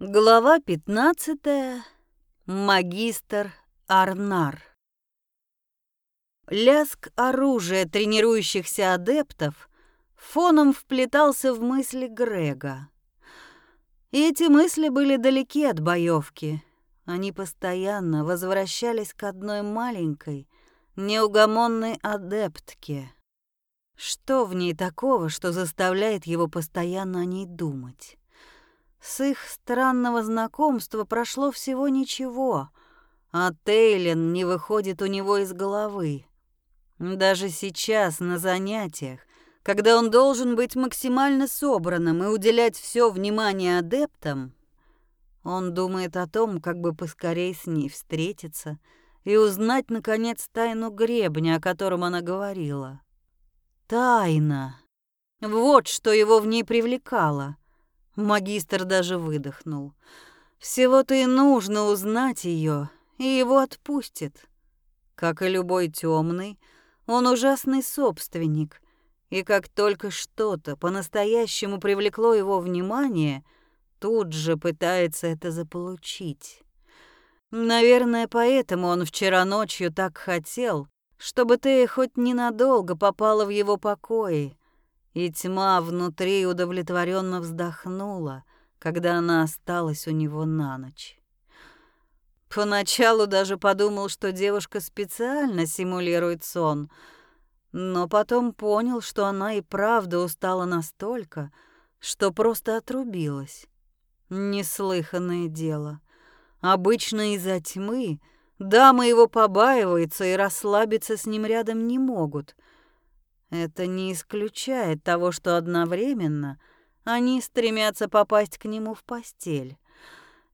Глава 15. Магистр Арнар. Ляск оружия тренирующихся адептов фоном вплетался в мысли Грега. И эти мысли были далеки от боевки. Они постоянно возвращались к одной маленькой, неугомонной адептке. Что в ней такого, что заставляет его постоянно о ней думать? С их странного знакомства прошло всего ничего, а Тейлен не выходит у него из головы. Даже сейчас на занятиях, когда он должен быть максимально собранным и уделять все внимание адептам, он думает о том, как бы поскорей с ней встретиться и узнать, наконец, тайну гребня, о котором она говорила. Тайна. Вот что его в ней привлекало — Магистр даже выдохнул. Всего-то и нужно узнать ее, и его отпустит. Как и любой темный, он ужасный собственник, и как только что-то по-настоящему привлекло его внимание, тут же пытается это заполучить. Наверное, поэтому он вчера ночью так хотел, чтобы ты хоть ненадолго попала в его покои, и тьма внутри удовлетворенно вздохнула, когда она осталась у него на ночь. Поначалу даже подумал, что девушка специально симулирует сон, но потом понял, что она и правда устала настолько, что просто отрубилась. Неслыханное дело. Обычно из-за тьмы дамы его побаиваются и расслабиться с ним рядом не могут — это не исключает того, что одновременно они стремятся попасть к нему в постель.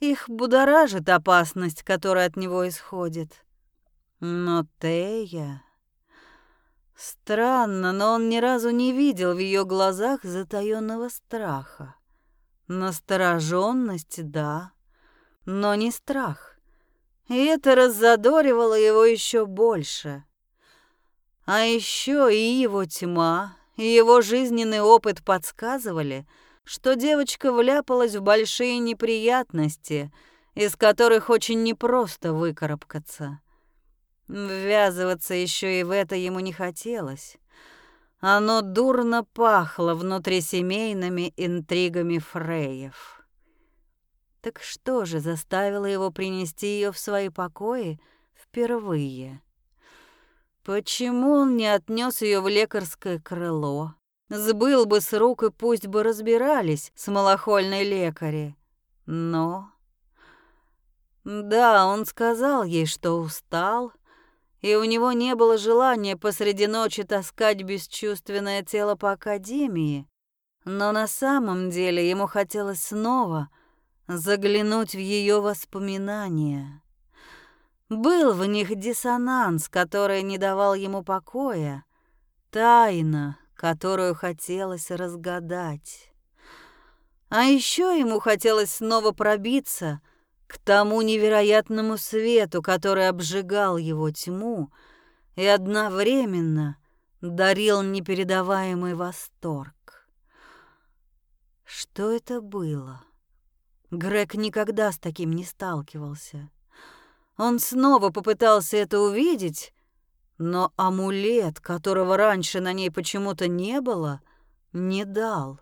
Их будоражит опасность, которая от него исходит. Но Тея... Странно, но он ни разу не видел в ее глазах затаённого страха. Настороженность, да, но не страх. И это раззадоривало его еще больше. А еще и его тьма, и его жизненный опыт подсказывали, что девочка вляпалась в большие неприятности, из которых очень непросто выкарабкаться. Ввязываться еще и в это ему не хотелось. Оно дурно пахло внутрисемейными интригами Фреев. Так что же заставило его принести ее в свои покои впервые? Почему он не отнес ее в лекарское крыло? Сбыл бы с рук и пусть бы разбирались с малохольной лекари. Но... Да, он сказал ей, что устал, и у него не было желания посреди ночи таскать бесчувственное тело по академии. Но на самом деле ему хотелось снова заглянуть в ее воспоминания. Был в них диссонанс, который не давал ему покоя, тайна, которую хотелось разгадать. А еще ему хотелось снова пробиться к тому невероятному свету, который обжигал его тьму и одновременно дарил непередаваемый восторг. Что это было? Грег никогда с таким не сталкивался. Он снова попытался это увидеть, но амулет, которого раньше на ней почему-то не было, не дал.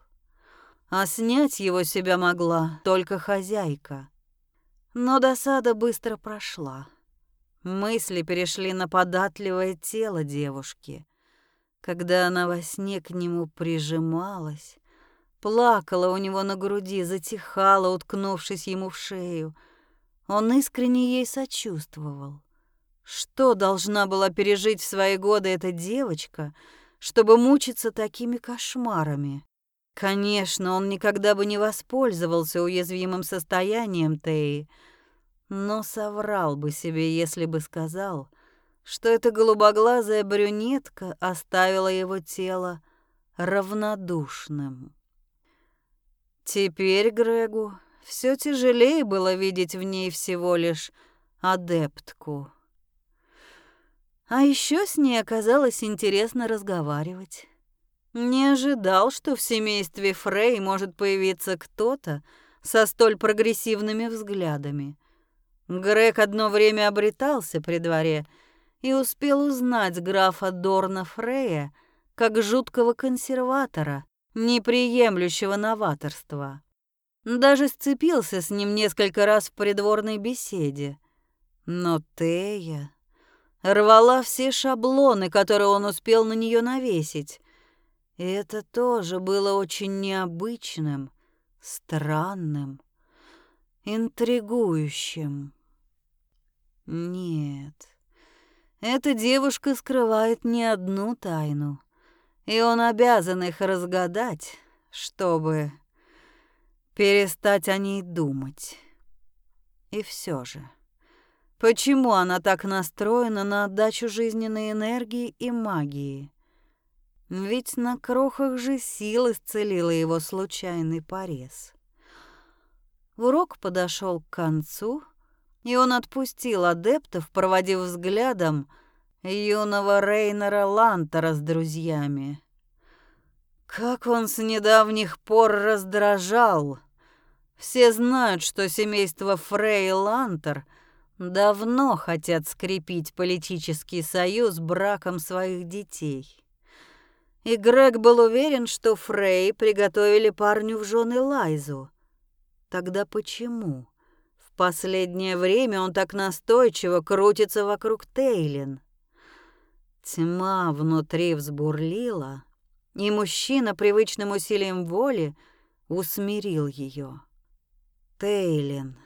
А снять его себя могла только хозяйка. Но досада быстро прошла. Мысли перешли на податливое тело девушки. Когда она во сне к нему прижималась, плакала у него на груди, затихала, уткнувшись ему в шею — он искренне ей сочувствовал. Что должна была пережить в свои годы эта девочка, чтобы мучиться такими кошмарами? Конечно, он никогда бы не воспользовался уязвимым состоянием Теи, но соврал бы себе, если бы сказал, что эта голубоглазая брюнетка оставила его тело равнодушным. Теперь Грегу все тяжелее было видеть в ней всего лишь адептку. А еще с ней оказалось интересно разговаривать. Не ожидал, что в семействе Фрей может появиться кто-то, со столь прогрессивными взглядами. Грег одно время обретался при дворе и успел узнать графа Дорна Фрея как жуткого консерватора, неприемлющего новаторства. Даже сцепился с ним несколько раз в придворной беседе. Но Тея рвала все шаблоны, которые он успел на нее навесить. И это тоже было очень необычным, странным, интригующим. Нет, эта девушка скрывает не одну тайну, и он обязан их разгадать, чтобы перестать о ней думать. И все же, почему она так настроена на отдачу жизненной энергии и магии? Ведь на крохах же сил исцелила его случайный порез. Урок подошел к концу, и он отпустил адептов, проводив взглядом юного Рейнера Лантера с друзьями. Как он с недавних пор раздражал. Все знают, что семейство Фрей Лантер давно хотят скрепить политический союз браком своих детей. И Грег был уверен, что Фрей приготовили парню в жены Лайзу. Тогда почему? В последнее время он так настойчиво крутится вокруг Тейлин. Тьма внутри взбурлила, и мужчина привычным усилием воли усмирил ее. Тейлин,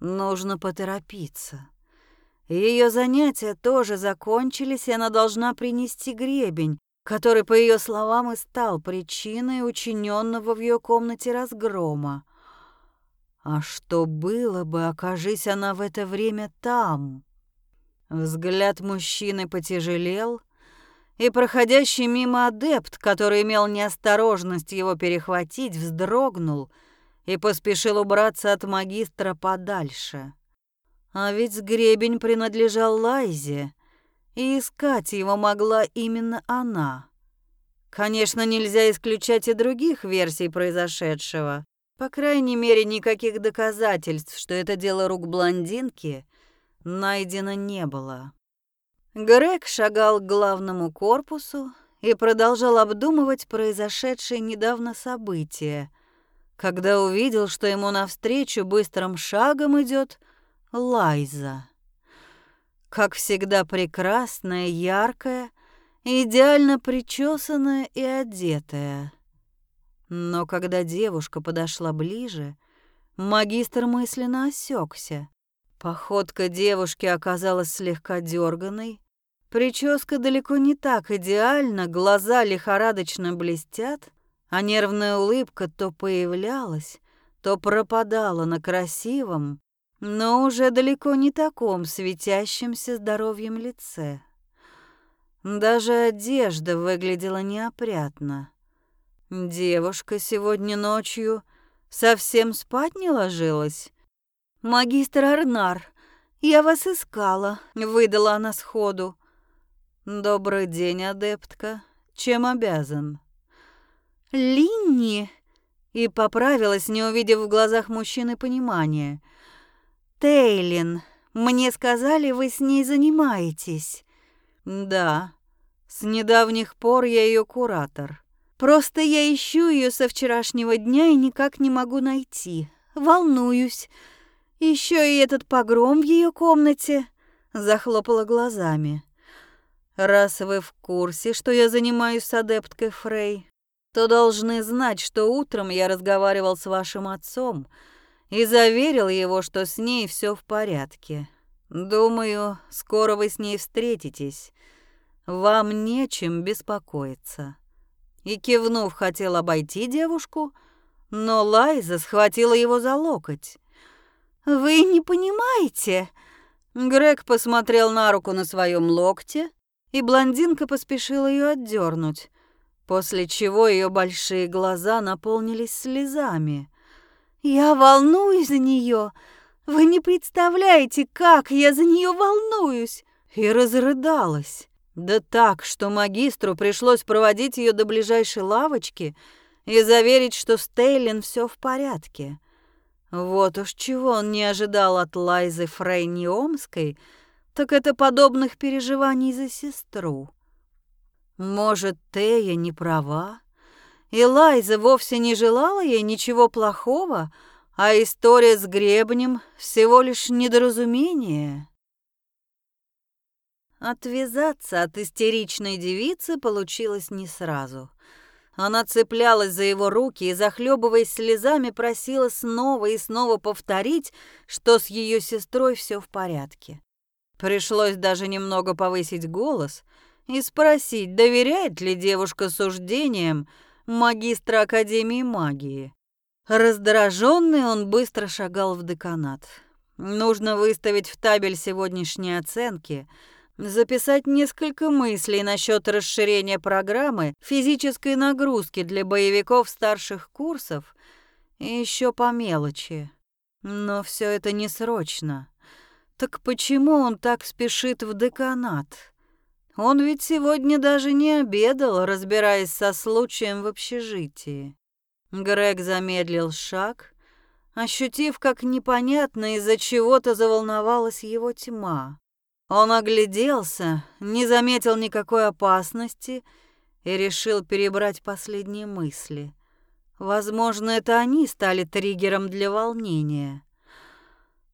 нужно поторопиться. Ее занятия тоже закончились, и она должна принести гребень, который, по ее словам, и стал причиной учиненного в ее комнате разгрома. А что было бы, окажись она в это время там? Взгляд мужчины потяжелел, и проходящий мимо адепт, который имел неосторожность его перехватить, вздрогнул и поспешил убраться от магистра подальше. А ведь гребень принадлежал Лайзе, и искать его могла именно она. Конечно, нельзя исключать и других версий произошедшего. По крайней мере, никаких доказательств, что это дело рук блондинки, найдено не было. Грег шагал к главному корпусу и продолжал обдумывать произошедшее недавно событие, когда увидел, что ему навстречу быстрым шагом идет Лайза. Как всегда прекрасная, яркая, идеально причесанная и одетая. Но когда девушка подошла ближе, магистр мысленно осекся. Походка девушки оказалась слегка дерганой, Прическа далеко не так идеальна, глаза лихорадочно блестят, а нервная улыбка то появлялась, то пропадала на красивом, но уже далеко не таком светящемся здоровьем лице. Даже одежда выглядела неопрятно. Девушка сегодня ночью совсем спать не ложилась. «Магистр Арнар, я вас искала», — выдала она сходу. «Добрый день, адептка. Чем обязан?» «Линни!» И поправилась, не увидев в глазах мужчины понимания. «Тейлин, мне сказали, вы с ней занимаетесь». «Да. С недавних пор я ее куратор. Просто я ищу ее со вчерашнего дня и никак не могу найти. Волнуюсь. Еще и этот погром в ее комнате». Захлопала глазами. Раз вы в курсе, что я занимаюсь с адепткой Фрей, то должны знать, что утром я разговаривал с вашим отцом и заверил его, что с ней все в порядке. Думаю, скоро вы с ней встретитесь. Вам нечем беспокоиться. И кивнув, хотел обойти девушку, но Лайза схватила его за локоть. «Вы не понимаете?» Грег посмотрел на руку на своем локте, и блондинка поспешила ее отдернуть, после чего ее большие глаза наполнились слезами. «Я волнуюсь за нее. Вы не представляете, как я за нее волнуюсь!» И разрыдалась. Да так, что магистру пришлось проводить ее до ближайшей лавочки и заверить, что с все в порядке. Вот уж чего он не ожидал от Лайзы Фрейниомской, так это подобных переживаний за сестру. Может, Тея не права? И Лайза вовсе не желала ей ничего плохого, а история с гребнем всего лишь недоразумение. Отвязаться от истеричной девицы получилось не сразу. Она цеплялась за его руки и, захлебываясь слезами, просила снова и снова повторить, что с ее сестрой все в порядке. Пришлось даже немного повысить голос и спросить, доверяет ли девушка суждениям магистра Академии магии. Раздраженный он быстро шагал в деканат. Нужно выставить в табель сегодняшние оценки — записать несколько мыслей насчет расширения программы физической нагрузки для боевиков старших курсов и еще по мелочи. Но все это не срочно. Так почему он так спешит в деканат? Он ведь сегодня даже не обедал, разбираясь со случаем в общежитии. Грег замедлил шаг, ощутив, как непонятно из-за чего-то заволновалась его тьма. Он огляделся, не заметил никакой опасности и решил перебрать последние мысли. Возможно, это они стали триггером для волнения.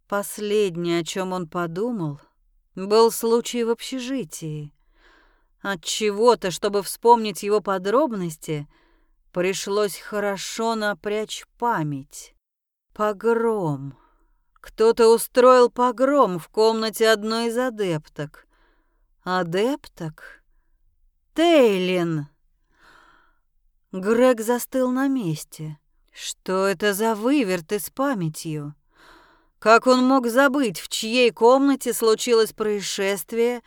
Последнее, о чем он подумал, был случай в общежитии. От чего-то, чтобы вспомнить его подробности, пришлось хорошо напрячь память. Погром. Кто-то устроил погром в комнате одной из адепток. Адепток? Тейлин. Грег застыл на месте. Что это за выверты с памятью? Как он мог забыть, в чьей комнате случилось происшествие,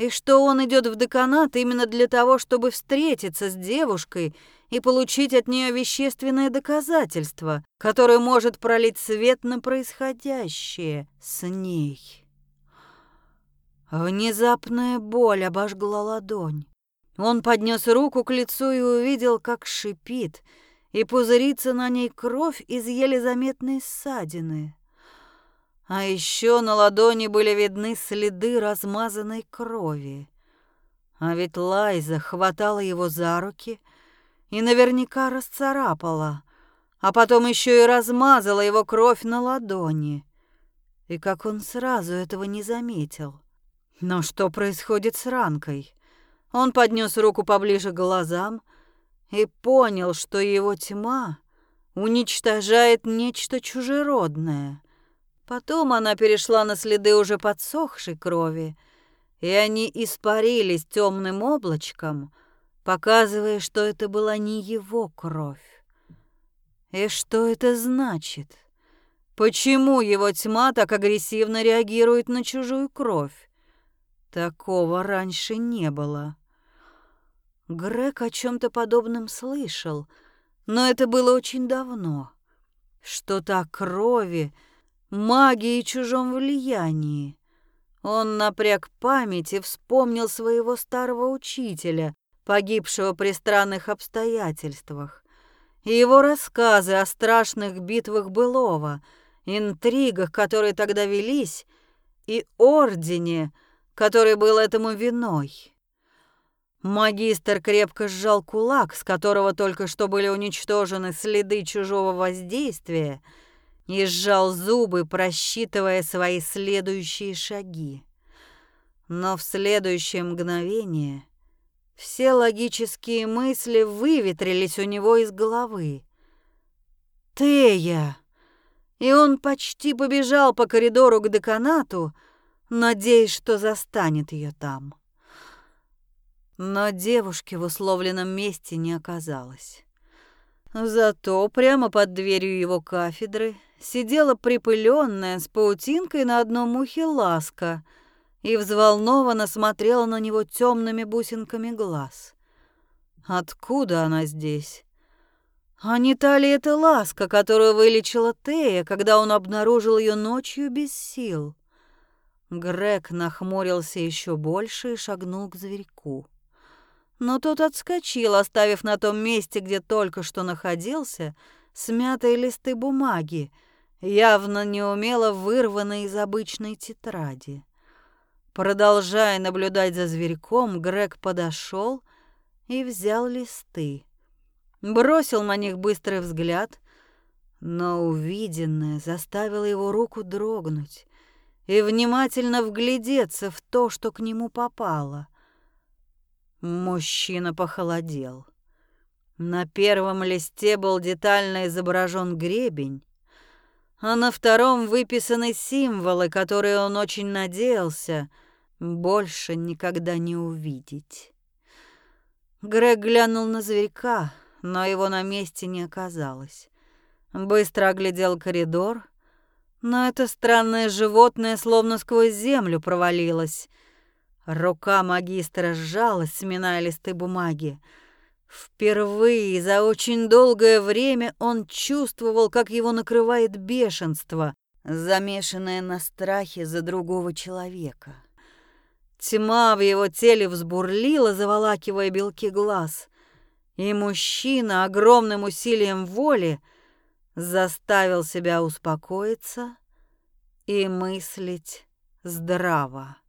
и что он идет в деканат именно для того, чтобы встретиться с девушкой и получить от нее вещественное доказательство, которое может пролить свет на происходящее с ней. Внезапная боль обожгла ладонь. Он поднес руку к лицу и увидел, как шипит и пузырится на ней кровь из еле заметной ссадины. А еще на ладони были видны следы размазанной крови. А ведь Лайза хватала его за руки и наверняка расцарапала, а потом еще и размазала его кровь на ладони. И как он сразу этого не заметил. Но что происходит с ранкой? Он поднес руку поближе к глазам и понял, что его тьма уничтожает нечто чужеродное. Потом она перешла на следы уже подсохшей крови, и они испарились темным облачком, показывая, что это была не его кровь. И что это значит? Почему его тьма так агрессивно реагирует на чужую кровь? Такого раньше не было. Грег о чем-то подобном слышал, но это было очень давно. Что-то о крови, магии и чужом влиянии. Он напряг память и вспомнил своего старого учителя, погибшего при странных обстоятельствах, и его рассказы о страшных битвах былого, интригах, которые тогда велись, и ордене, который был этому виной. Магистр крепко сжал кулак, с которого только что были уничтожены следы чужого воздействия, и сжал зубы, просчитывая свои следующие шаги. Но в следующее мгновение все логические мысли выветрились у него из головы. «Тея!» И он почти побежал по коридору к деканату, надеясь, что застанет ее там. Но девушки в условленном месте не оказалось. Зато прямо под дверью его кафедры сидела припыленная с паутинкой на одном ухе ласка — и взволнованно смотрела на него темными бусинками глаз. Откуда она здесь? А не та ли это ласка, которую вылечила Тея, когда он обнаружил ее ночью без сил? Грег нахмурился еще больше и шагнул к зверьку. Но тот отскочил, оставив на том месте, где только что находился, смятые листы бумаги, явно неумело вырванный из обычной тетради. Продолжая наблюдать за зверьком, Грег подошел и взял листы. Бросил на них быстрый взгляд, но увиденное заставило его руку дрогнуть и внимательно вглядеться в то, что к нему попало. Мужчина похолодел. На первом листе был детально изображен гребень, а на втором выписаны символы, которые он очень надеялся больше никогда не увидеть. Грег глянул на зверька, но его на месте не оказалось. Быстро оглядел коридор, но это странное животное словно сквозь землю провалилось. Рука магистра сжалась, сминая листы бумаги. Впервые за очень долгое время он чувствовал, как его накрывает бешенство, замешанное на страхе за другого человека. Тьма в его теле взбурлила, заволакивая белки глаз, и мужчина огромным усилием воли заставил себя успокоиться и мыслить здраво.